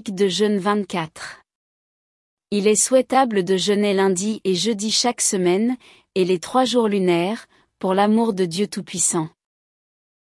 de jeûne 24. Il est souhaitable de jeûner lundi et jeudi chaque semaine, et les trois jours lunaires, pour l'amour de Dieu Tout-Puissant.